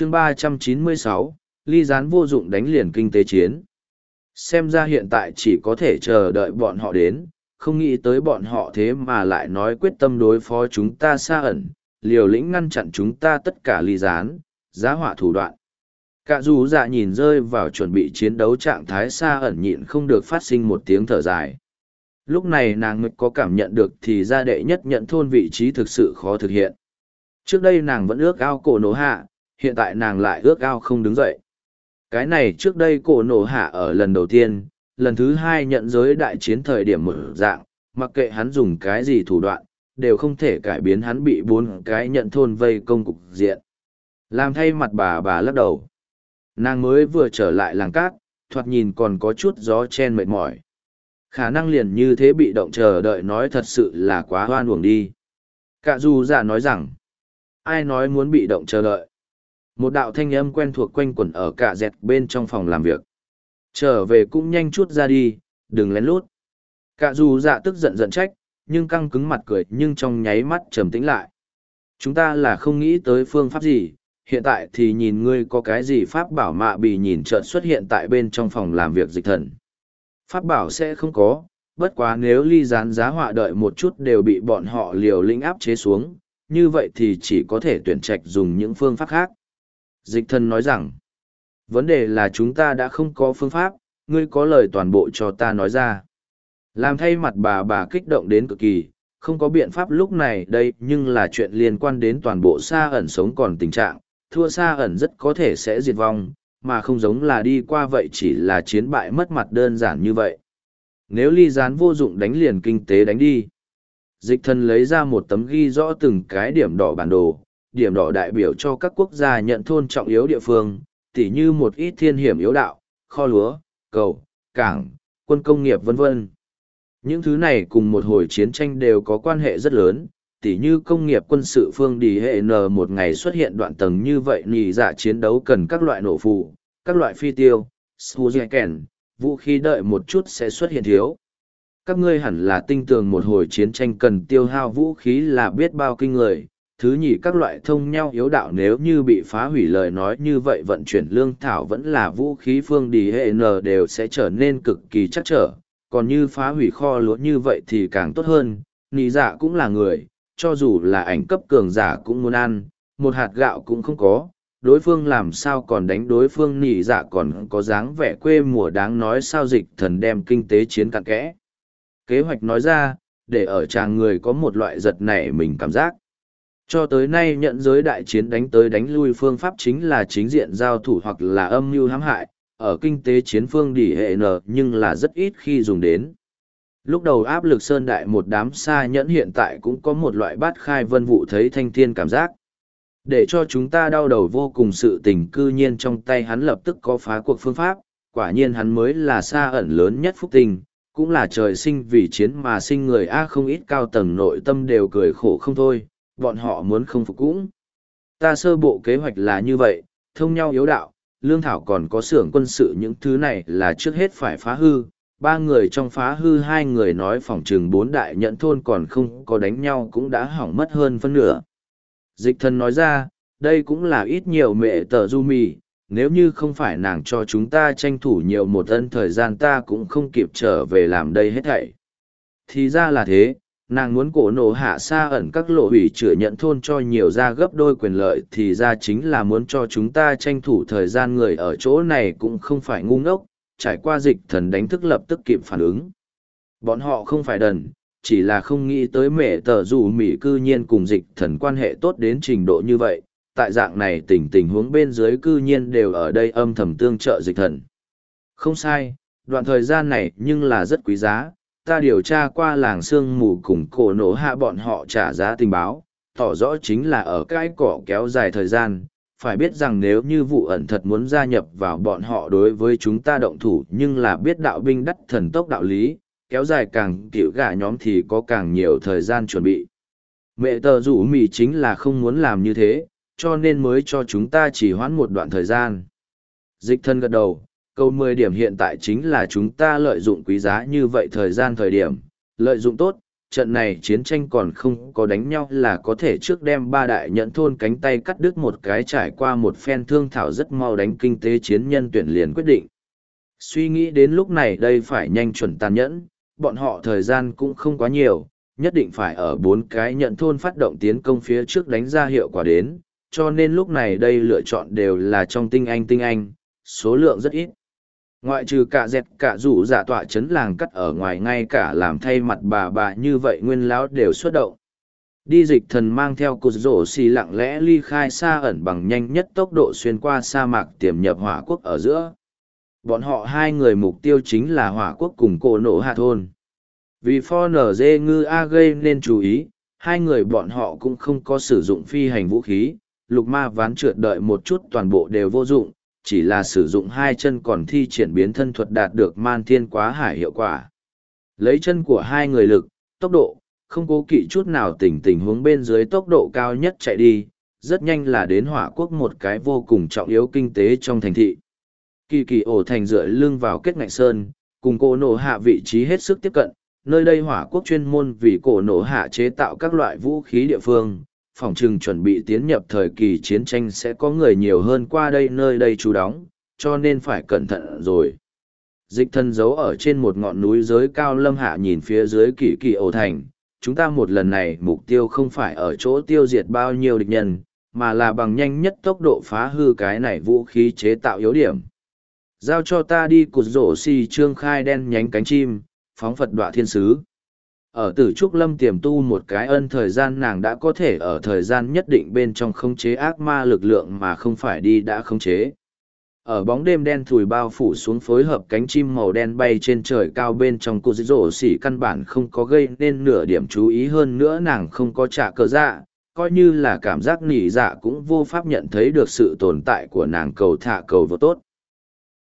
chương ba trăm chín mươi sáu, ly gián vô dụng đánh liền kinh tế chiến. Xem ra hiện tại chỉ có thể chờ đợi bọn họ đến, không nghĩ tới bọn họ thế mà lại nói quyết tâm đối phó chúng ta xa ẩn, liều lĩnh ngăn chặn chúng ta tất cả ly gián, giá họa thủ đoạn. Cả dù dạ nhìn rơi vào chuẩn bị chiến đấu trạng thái xa ẩn nhịn không được phát sinh một tiếng thở dài. Lúc này nàng mới có cảm nhận được thì gia đệ nhất nhận thôn vị trí thực sự khó thực hiện. Trước đây nàng vẫn ước ao cổ nổ hạ hiện tại nàng lại ước ao không đứng dậy. Cái này trước đây cổ nổ hạ ở lần đầu tiên, lần thứ hai nhận giới đại chiến thời điểm mở dạng, mặc kệ hắn dùng cái gì thủ đoạn, đều không thể cải biến hắn bị bốn cái nhận thôn vây công cục diện. Làm thay mặt bà bà lắc đầu. Nàng mới vừa trở lại làng cát, thoạt nhìn còn có chút gió chen mệt mỏi. Khả năng liền như thế bị động chờ đợi nói thật sự là quá hoan uổng đi. Cả dù giả nói rằng, ai nói muốn bị động chờ đợi? Một đạo thanh âm quen thuộc quanh quẩn ở cả dẹt bên trong phòng làm việc. Trở về cũng nhanh chút ra đi, đừng lén lút. Cả dù dạ tức giận giận trách, nhưng căng cứng mặt cười nhưng trong nháy mắt trầm tĩnh lại. Chúng ta là không nghĩ tới phương pháp gì, hiện tại thì nhìn ngươi có cái gì pháp bảo mạ bị nhìn trợn xuất hiện tại bên trong phòng làm việc dịch thần. Pháp bảo sẽ không có, bất quá nếu ly gián giá họa đợi một chút đều bị bọn họ liều lĩnh áp chế xuống, như vậy thì chỉ có thể tuyển trạch dùng những phương pháp khác dịch thân nói rằng, vấn đề là chúng ta đã không có phương pháp, ngươi có lời toàn bộ cho ta nói ra. Làm thay mặt bà bà kích động đến cực kỳ, không có biện pháp lúc này đây, nhưng là chuyện liên quan đến toàn bộ xa ẩn sống còn tình trạng, thua xa ẩn rất có thể sẽ diệt vong, mà không giống là đi qua vậy chỉ là chiến bại mất mặt đơn giản như vậy. Nếu ly gián vô dụng đánh liền kinh tế đánh đi. Dịch thần lấy ra một tấm ghi rõ từng cái điểm đỏ bản đồ điểm đỏ đại biểu cho các quốc gia nhận thôn trọng yếu địa phương, tỉ như một ít thiên hiểm yếu đạo, kho lúa, cầu, cảng, quân công nghiệp vân vân. Những thứ này cùng một hồi chiến tranh đều có quan hệ rất lớn, tỉ như công nghiệp quân sự phương đi hệ n một ngày xuất hiện đoạn tầng như vậy nhì giả dạ chiến đấu cần các loại nổ phụ các loại phi tiêu kèn, vũ khí đợi một chút sẽ xuất hiện thiếu. Các ngươi hẳn là tinh tường một hồi chiến tranh cần tiêu hao vũ khí là biết bao kinh người thứ nhì các loại thông nhau yếu đạo nếu như bị phá hủy lời nói như vậy vận chuyển lương thảo vẫn là vũ khí phương đi hệ n đều sẽ trở nên cực kỳ chắc trở. Còn như phá hủy kho lúa như vậy thì càng tốt hơn. Nị dạ cũng là người, cho dù là ảnh cấp cường giả cũng muốn ăn, một hạt gạo cũng không có. Đối phương làm sao còn đánh đối phương, nị dạ còn có dáng vẻ quê mùa đáng nói sao dịch thần đem kinh tế chiến cặn kẽ. Kế hoạch nói ra, để ở chàng người có một loại giật nảy mình cảm giác cho tới nay nhận giới đại chiến đánh tới đánh lui phương pháp chính là chính diện giao thủ hoặc là âm mưu hãm hại, ở kinh tế chiến phương đỉ hệ n nhưng là rất ít khi dùng đến. Lúc đầu áp lực sơn đại một đám xa nhẫn hiện tại cũng có một loại bát khai vân vụ thấy thanh thiên cảm giác. Để cho chúng ta đau đầu vô cùng sự tình cư nhiên trong tay hắn lập tức có phá cuộc phương pháp, quả nhiên hắn mới là xa ẩn lớn nhất phúc tình, cũng là trời sinh vì chiến mà sinh người a không ít cao tầng nội tâm đều cười khổ không thôi bọn họ muốn không phục cũng. Ta sơ bộ kế hoạch là như vậy, thông nhau yếu đạo, lương thảo còn có xưởng quân sự những thứ này là trước hết phải phá hư. Ba người trong phá hư hai người nói phòng trường bốn đại nhận thôn còn không có đánh nhau cũng đã hỏng mất hơn phân nửa. Dịch thần nói ra, đây cũng là ít nhiều mẹ tờ du mì, nếu như không phải nàng cho chúng ta tranh thủ nhiều một ân thời gian ta cũng không kịp trở về làm đây hết thảy. Thì ra là thế nàng muốn cổ nổ hạ xa ẩn các lộ hủy chữa nhận thôn cho nhiều ra gấp đôi quyền lợi thì ra chính là muốn cho chúng ta tranh thủ thời gian người ở chỗ này cũng không phải ngu ngốc, trải qua dịch thần đánh thức lập tức kịp phản ứng. Bọn họ không phải đần, chỉ là không nghĩ tới mẹ tờ dù mỹ cư nhiên cùng dịch thần quan hệ tốt đến trình độ như vậy, tại dạng này tình tình huống bên dưới cư nhiên đều ở đây âm thầm tương trợ dịch thần. Không sai, đoạn thời gian này nhưng là rất quý giá ta điều tra qua làng sương mù cùng cổ nổ hạ bọn họ trả giá tình báo, tỏ rõ chính là ở cái cỏ kéo dài thời gian. Phải biết rằng nếu như vụ ẩn thật muốn gia nhập vào bọn họ đối với chúng ta động thủ nhưng là biết đạo binh đắt thần tốc đạo lý, kéo dài càng kiểu gà nhóm thì có càng nhiều thời gian chuẩn bị. Mẹ tờ rủ mì chính là không muốn làm như thế, cho nên mới cho chúng ta chỉ hoãn một đoạn thời gian. Dịch thân gật đầu, câu mười điểm hiện tại chính là chúng ta lợi dụng quý giá như vậy thời gian thời điểm, lợi dụng tốt, trận này chiến tranh còn không có đánh nhau là có thể trước đem ba đại nhận thôn cánh tay cắt đứt một cái trải qua một phen thương thảo rất mau đánh kinh tế chiến nhân tuyển liền quyết định. Suy nghĩ đến lúc này đây phải nhanh chuẩn tàn nhẫn, bọn họ thời gian cũng không quá nhiều, nhất định phải ở bốn cái nhận thôn phát động tiến công phía trước đánh ra hiệu quả đến, cho nên lúc này đây lựa chọn đều là trong tinh anh tinh anh, số lượng rất ít. Ngoại trừ cả dẹt cả rủ giả tọa chấn làng cắt ở ngoài ngay cả làm thay mặt bà bà như vậy nguyên lão đều xuất động. Đi dịch thần mang theo cột rổ xì lặng lẽ ly khai xa ẩn bằng nhanh nhất tốc độ xuyên qua sa mạc tiềm nhập hỏa quốc ở giữa. Bọn họ hai người mục tiêu chính là hỏa quốc cùng cổ nổ hạ thôn. Vì pho nở dê ngư A gây nên chú ý, hai người bọn họ cũng không có sử dụng phi hành vũ khí, lục ma ván trượt đợi một chút toàn bộ đều vô dụng, chỉ là sử dụng hai chân còn thi triển biến thân thuật đạt được man thiên quá hải hiệu quả. Lấy chân của hai người lực, tốc độ, không cố kỵ chút nào tỉnh tình huống bên dưới tốc độ cao nhất chạy đi, rất nhanh là đến hỏa quốc một cái vô cùng trọng yếu kinh tế trong thành thị. Kỳ kỳ ổ thành dựa lưng vào kết ngạch sơn, cùng cô nổ hạ vị trí hết sức tiếp cận, nơi đây hỏa quốc chuyên môn vì cổ nổ hạ chế tạo các loại vũ khí địa phương, phòng trừng chuẩn bị tiến nhập thời kỳ chiến tranh sẽ có người nhiều hơn qua đây nơi đây trú đóng, cho nên phải cẩn thận rồi. Dịch thân giấu ở trên một ngọn núi giới cao lâm hạ nhìn phía dưới kỳ kỳ ổ thành, chúng ta một lần này mục tiêu không phải ở chỗ tiêu diệt bao nhiêu địch nhân, mà là bằng nhanh nhất tốc độ phá hư cái này vũ khí chế tạo yếu điểm. Giao cho ta đi cụt rổ xì trương khai đen nhánh cánh chim, phóng Phật đọa thiên sứ. Ở tử trúc lâm tiềm tu một cái ân thời gian nàng đã có thể ở thời gian nhất định bên trong khống chế ác ma lực lượng mà không phải đi đã khống chế. Ở bóng đêm đen thùi bao phủ xuống phối hợp cánh chim màu đen bay trên trời cao bên trong cô rổ xỉ căn bản không có gây nên nửa điểm chú ý hơn nữa nàng không có trả cờ dạ, coi như là cảm giác nỉ dạ cũng vô pháp nhận thấy được sự tồn tại của nàng cầu thả cầu vô tốt.